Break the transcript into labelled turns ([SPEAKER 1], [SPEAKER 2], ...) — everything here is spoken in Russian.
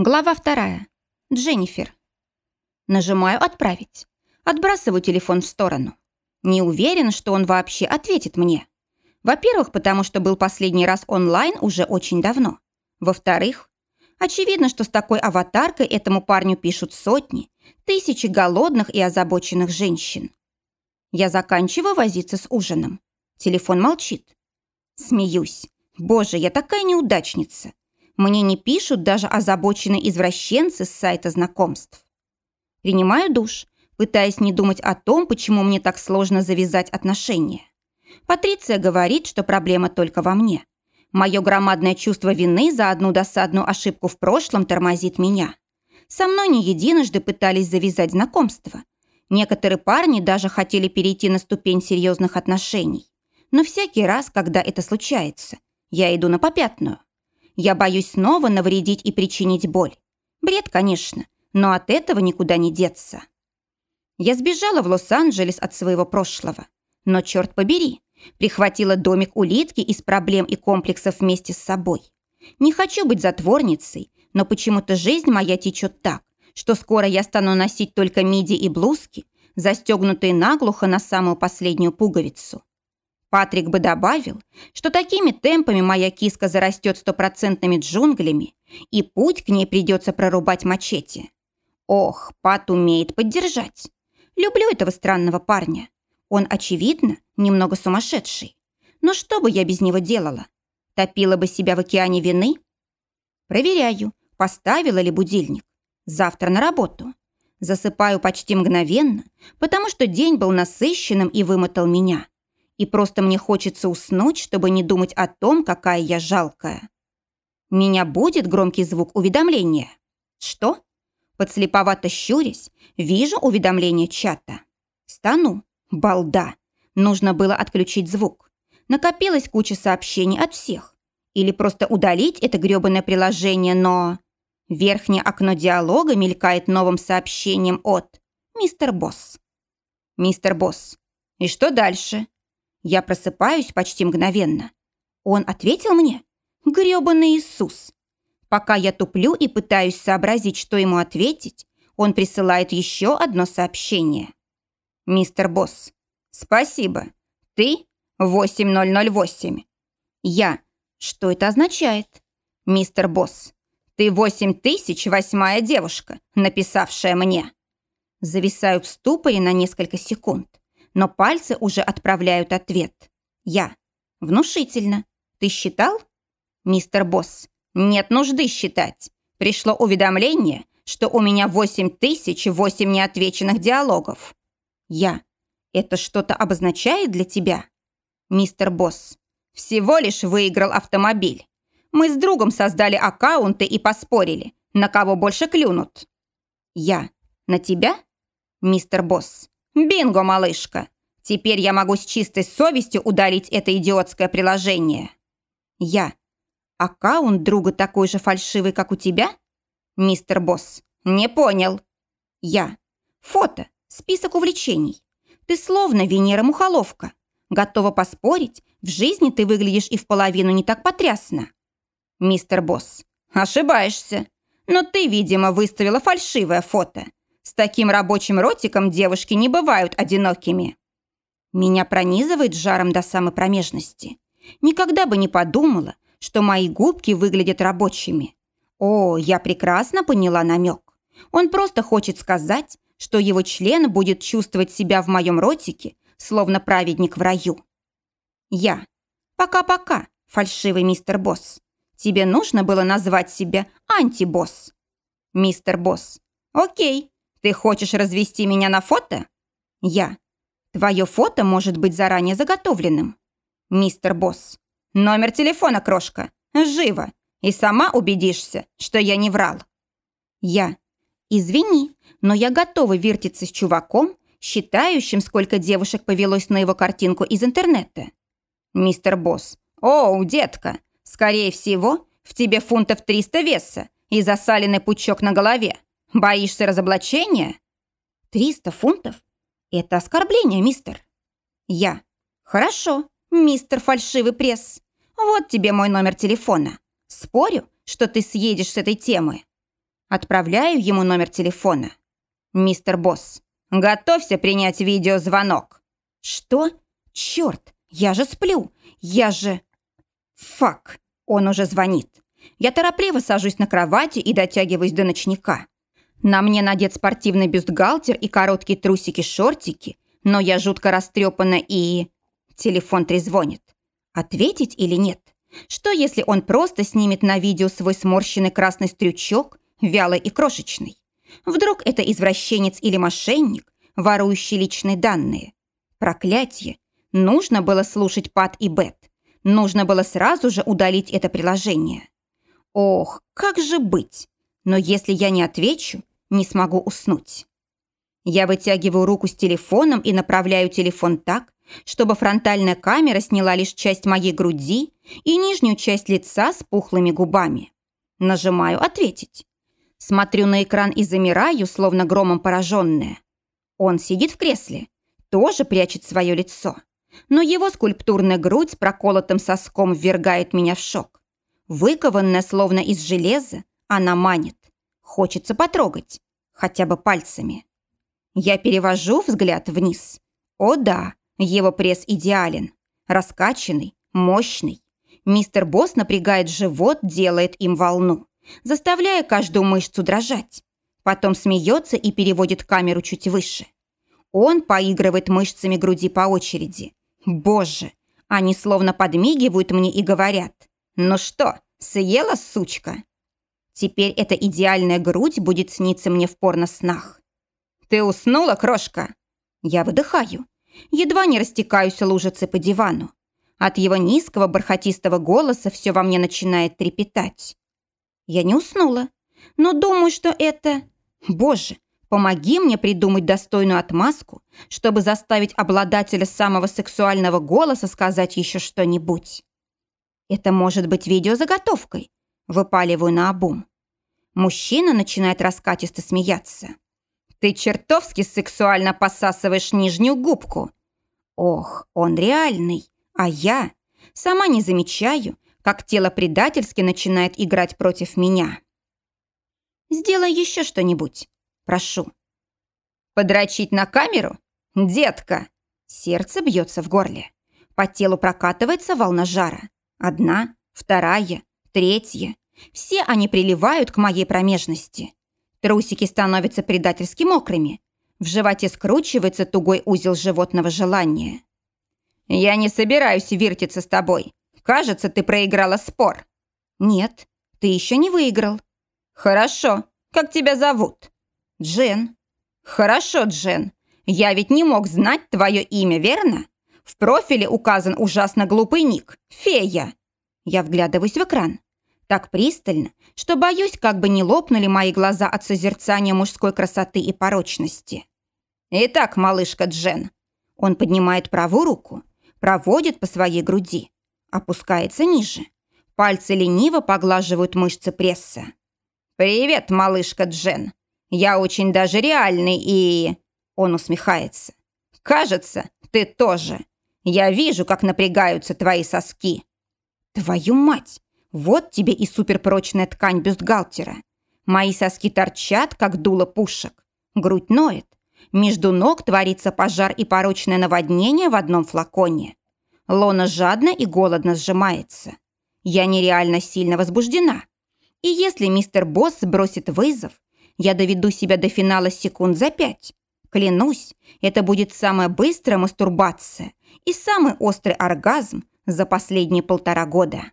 [SPEAKER 1] Глава вторая. Дженнифер. Нажимаю «Отправить». Отбрасываю телефон в сторону. Не уверен, что он вообще ответит мне. Во-первых, потому что был последний раз онлайн уже очень давно. Во-вторых, очевидно, что с такой аватаркой этому парню пишут сотни, тысячи голодных и озабоченных женщин. Я заканчиваю возиться с ужином. Телефон молчит. Смеюсь. Боже, я такая неудачница. Мне не пишут даже озабоченные извращенцы с сайта знакомств. Принимаю душ, пытаясь не думать о том, почему мне так сложно завязать отношения. Патриция говорит, что проблема только во мне. Мое громадное чувство вины за одну досадную ошибку в прошлом тормозит меня. Со мной не единожды пытались завязать знакомство. Некоторые парни даже хотели перейти на ступень серьезных отношений. Но всякий раз, когда это случается, я иду на попятную. Я боюсь снова навредить и причинить боль. Бред, конечно, но от этого никуда не деться. Я сбежала в Лос-Анджелес от своего прошлого. Но, черт побери, прихватила домик улитки из проблем и комплексов вместе с собой. Не хочу быть затворницей, но почему-то жизнь моя течет так, что скоро я стану носить только миди и блузки, застегнутые наглухо на самую последнюю пуговицу. Патрик бы добавил, что такими темпами моя киска зарастет стопроцентными джунглями, и путь к ней придется прорубать мачете. Ох, Пат умеет поддержать. Люблю этого странного парня. Он, очевидно, немного сумасшедший. Но что бы я без него делала? Топила бы себя в океане вины? Проверяю, поставила ли будильник. Завтра на работу. Засыпаю почти мгновенно, потому что день был насыщенным и вымотал меня и просто мне хочется уснуть, чтобы не думать о том, какая я жалкая. Меня будет громкий звук уведомления. Что? Подслеповато щурясь, вижу уведомление чата. Стану. Балда. Нужно было отключить звук. Накопилась куча сообщений от всех. Или просто удалить это грёбаное приложение, но... Верхнее окно диалога мелькает новым сообщением от «Мистер Босс». «Мистер Босс, и что дальше?» Я просыпаюсь почти мгновенно. Он ответил мне? Грёбаный Иисус. Пока я туплю и пытаюсь сообразить, что ему ответить, он присылает еще одно сообщение. «Мистер Босс, спасибо. Ты 8008». Я. Что это означает? «Мистер Босс, ты 8008 девушка, написавшая мне». Зависаю в ступоре на несколько секунд но пальцы уже отправляют ответ. Я. Внушительно. Ты считал? Мистер Босс. Нет нужды считать. Пришло уведомление, что у меня 8008 неотвеченных диалогов. Я. Это что-то обозначает для тебя? Мистер Босс. Всего лишь выиграл автомобиль. Мы с другом создали аккаунты и поспорили, на кого больше клюнут. Я. На тебя? Мистер Босс. «Бинго, малышка! Теперь я могу с чистой совестью удалить это идиотское приложение». «Я. Аккаунт друга такой же фальшивый, как у тебя?» «Мистер Босс. Не понял». «Я. Фото. Список увлечений. Ты словно Венера-мухоловка. Готова поспорить, в жизни ты выглядишь и в половину не так потрясно». «Мистер Босс. Ошибаешься. Но ты, видимо, выставила фальшивое фото. С таким рабочим ротиком девушки не бывают одинокими. Меня пронизывает жаром до самой промежности. Никогда бы не подумала, что мои губки выглядят рабочими. О, я прекрасно поняла намек. Он просто хочет сказать, что его член будет чувствовать себя в моем ротике, словно праведник в раю. Я. Пока-пока, фальшивый мистер Босс. Тебе нужно было назвать себя антибосс. Мистер Босс. Окей, ты хочешь развести меня на фото? Я. Твое фото может быть заранее заготовленным. Мистер Босс. Номер телефона, крошка. Живо. И сама убедишься, что я не врал. Я. Извини, но я готова вертиться с чуваком, считающим, сколько девушек повелось на его картинку из интернета. Мистер Босс. Оу, детка, скорее всего, в тебе фунтов 300 веса и засаленный пучок на голове. Боишься разоблачения? Триста фунтов? Это оскорбление, мистер. Я. Хорошо, мистер фальшивый пресс. Вот тебе мой номер телефона. Спорю, что ты съедешь с этой темы. Отправляю ему номер телефона. «Мистер Босс, готовься принять видеозвонок». «Что? Черт, я же сплю. Я же...» «Фак, он уже звонит». Я торопливо сажусь на кровати и дотягиваюсь до ночника. На мне надет спортивный бюстгальтер и короткие трусики-шортики, но я жутко растрепана и... Телефон трезвонит. Ответить или нет? Что, если он просто снимет на видео свой сморщенный красный стрючок, вялый и крошечный? Вдруг это извращенец или мошенник, ворующий личные данные? Проклятие! Нужно было слушать Пат и Бет. Нужно было сразу же удалить это приложение. Ох, как же быть? Но если я не отвечу, не смогу уснуть. Я вытягиваю руку с телефоном и направляю телефон так, чтобы фронтальная камера сняла лишь часть моей груди и нижнюю часть лица с пухлыми губами. Нажимаю «Ответить». Смотрю на экран и замираю, словно громом пораженная. Он сидит в кресле, тоже прячет свое лицо. Но его скульптурная грудь с проколотым соском ввергает меня в шок. Выкованная, словно из железа, она манит. Хочется потрогать, хотя бы пальцами. Я перевожу взгляд вниз. О да, его пресс идеален. Раскачанный, мощный. Мистер Босс напрягает живот, делает им волну, заставляя каждую мышцу дрожать. Потом смеется и переводит камеру чуть выше. Он поигрывает мышцами груди по очереди. Боже, они словно подмигивают мне и говорят. «Ну что, съела, сучка?» Теперь эта идеальная грудь будет сниться мне в порно-снах. «Ты уснула, крошка?» Я выдыхаю едва не растекаюсь лужицы по дивану. От его низкого бархатистого голоса все во мне начинает трепетать. Я не уснула, но думаю, что это... Боже, помоги мне придумать достойную отмазку, чтобы заставить обладателя самого сексуального голоса сказать еще что-нибудь. Это может быть видеозаготовкой. Выпаливаю на обум. Мужчина начинает раскатисто смеяться. Ты чертовски сексуально посасываешь нижнюю губку. Ох, он реальный, а я сама не замечаю, как тело предательски начинает играть против меня. Сделай еще что-нибудь, прошу. Подрочить на камеру? Детка! Сердце бьется в горле. По телу прокатывается волна жара. Одна, вторая, третья. Все они приливают к моей промежности. Трусики становятся предательски мокрыми. В животе скручивается тугой узел животного желания. «Я не собираюсь вертиться с тобой. Кажется, ты проиграла спор». «Нет, ты еще не выиграл». «Хорошо. Как тебя зовут?» «Джен». «Хорошо, Джен. Я ведь не мог знать твое имя, верно? В профиле указан ужасно глупый ник. Фея». Я вглядываюсь в экран. Так пристально, что боюсь, как бы не лопнули мои глаза от созерцания мужской красоты и порочности. «Итак, малышка Джен». Он поднимает правую руку, проводит по своей груди, опускается ниже. Пальцы лениво поглаживают мышцы пресса. «Привет, малышка Джен. Я очень даже реальный и...» Он усмехается. «Кажется, ты тоже. Я вижу, как напрягаются твои соски». «Твою мать! Вот тебе и суперпрочная ткань бюстгальтера. Мои соски торчат, как дуло пушек. Грудь ноет. Между ног творится пожар и порочное наводнение в одном флаконе. Лона жадно и голодно сжимается. Я нереально сильно возбуждена. И если мистер Босс бросит вызов, я доведу себя до финала секунд за пять. Клянусь, это будет самая быстрая мастурбация и самый острый оргазм за последние полтора года.